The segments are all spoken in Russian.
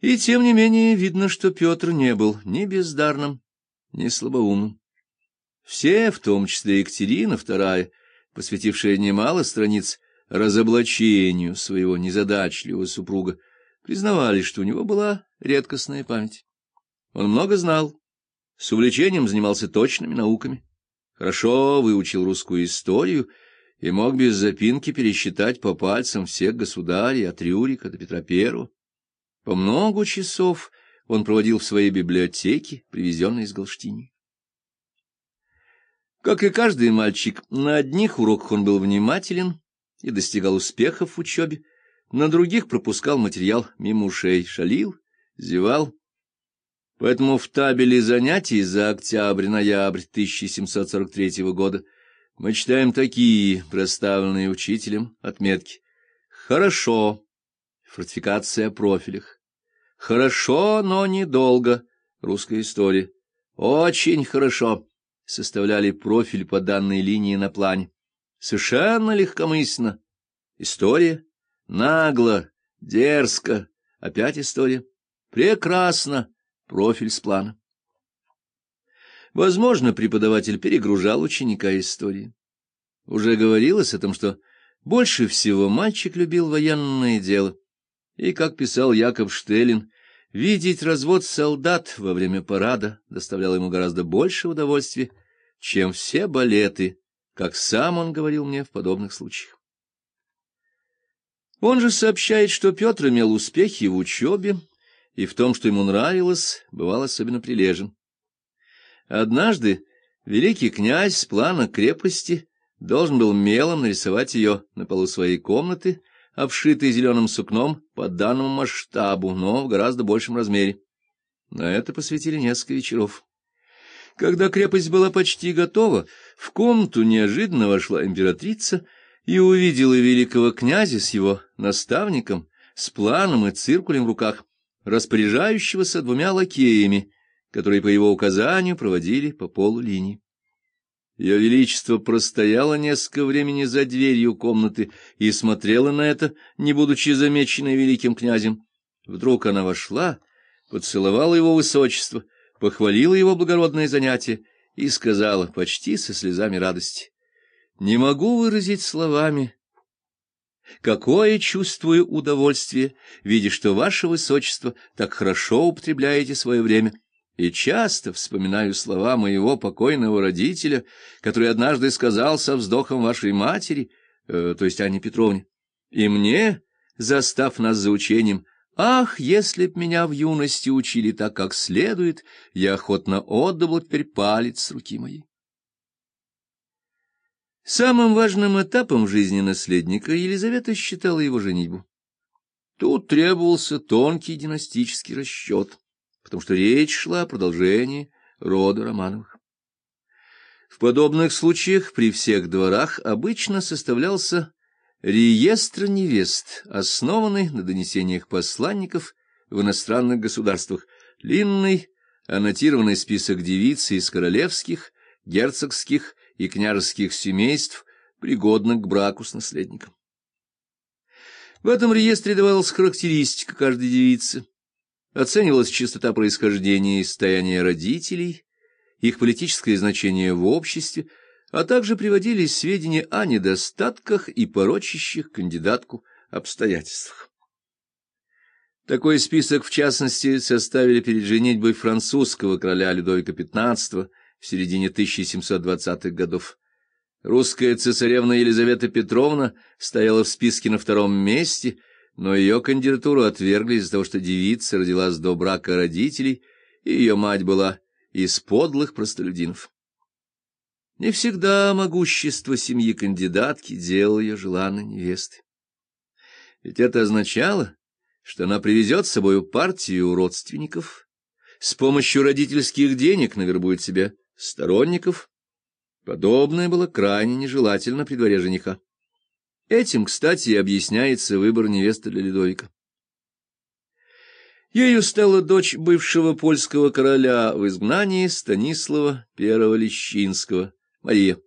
И тем не менее видно, что Петр не был ни бездарным, ни слабоумным. Все, в том числе Екатерина II, посвятившая немало страниц разоблачению своего незадачливого супруга, признавали, что у него была редкостная память. Он много знал, с увлечением занимался точными науками, хорошо выучил русскую историю и мог без запинки пересчитать по пальцам всех государей от Рюрика до Петра Первого. По много часов он проводил в своей библиотеке, привезенной из Галштини. Как и каждый мальчик, на одних уроках он был внимателен и достигал успехов в учебе, на других пропускал материал мимо ушей, шалил, зевал. Поэтому в табеле занятий за октябрь-ноябрь 1743 года мы читаем такие, проставленные учителем, отметки. «Хорошо» — фортификация о профилях. «Хорошо, но недолго» — русская история. «Очень хорошо» — составляли профиль по данной линии на плане. Совершенно легкомысленно. История. Нагло, дерзко. Опять история. Прекрасно. Профиль с плана. Возможно, преподаватель перегружал ученика истории. Уже говорилось о том, что больше всего мальчик любил военное дело. И, как писал Яков Штелин, видеть развод солдат во время парада доставляло ему гораздо больше удовольствия, чем все балеты, как сам он говорил мне в подобных случаях. Он же сообщает, что Петр имел успехи в учебе, и в том, что ему нравилось, бывал особенно прилежен. Однажды великий князь с плана крепости должен был мелом нарисовать ее на полу своей комнаты, обшитой зеленым сукном по данному масштабу, но в гораздо большем размере. На это посвятили несколько вечеров. Когда крепость была почти готова, в комнату неожиданно вошла императрица и увидела великого князя с его наставником, с планом и циркулем в руках, распоряжающегося двумя лакеями, которые по его указанию проводили по полу линии. Ее Величество простояло несколько времени за дверью комнаты и смотрела на это, не будучи замеченной великим князем. Вдруг она вошла, поцеловала его высочество — похвалила его благородное занятие и сказала почти со слезами радости. «Не могу выразить словами, какое чувствую удовольствие, видя, что ваше высочество так хорошо употребляете свое время». И часто вспоминаю слова моего покойного родителя, который однажды сказал со вздохом вашей матери, э, то есть Анне Петровне, и мне, застав нас за учением, Ах, если б меня в юности учили так, как следует, я охотно отдал теперь палец с руки моей. Самым важным этапом в жизни наследника Елизавета считала его женитьбу. Тут требовался тонкий династический расчет, потому что речь шла о продолжении рода Романовых. В подобных случаях при всех дворах обычно составлялся Реестр невест, основанный на донесениях посланников в иностранных государствах, длинный аннотированный список девиц из королевских, герцогских и княжеских семейств, пригодных к браку с наследником. В этом реестре давалась характеристика каждой девицы, оценивалась чистота происхождения и состояние родителей, их политическое значение в обществе, а также приводились сведения о недостатках и порочащих кандидатку обстоятельствах. Такой список, в частности, составили перед женитьбой французского короля Людовика XV в середине 1720-х годов. Русская цесаревна Елизавета Петровна стояла в списке на втором месте, но ее кандидатуру отвергли из-за того, что девица родилась до брака родителей, и ее мать была из подлых простолюдинов. Не всегда могущество семьи кандидатки делало ее желанной невестой. Ведь это означало, что она привезет с собой партию родственников, с помощью родительских денег навербует себе сторонников. Подобное было крайне нежелательно при дворе жениха. Этим, кстати, объясняется выбор невесты для Ледовика. Ею стала дочь бывшего польского короля в изгнании Станислава I Лещинского, Мария.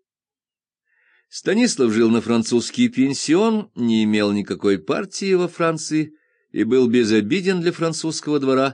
Станислав жил на французский пенсион, не имел никакой партии во Франции и был безобиден для французского двора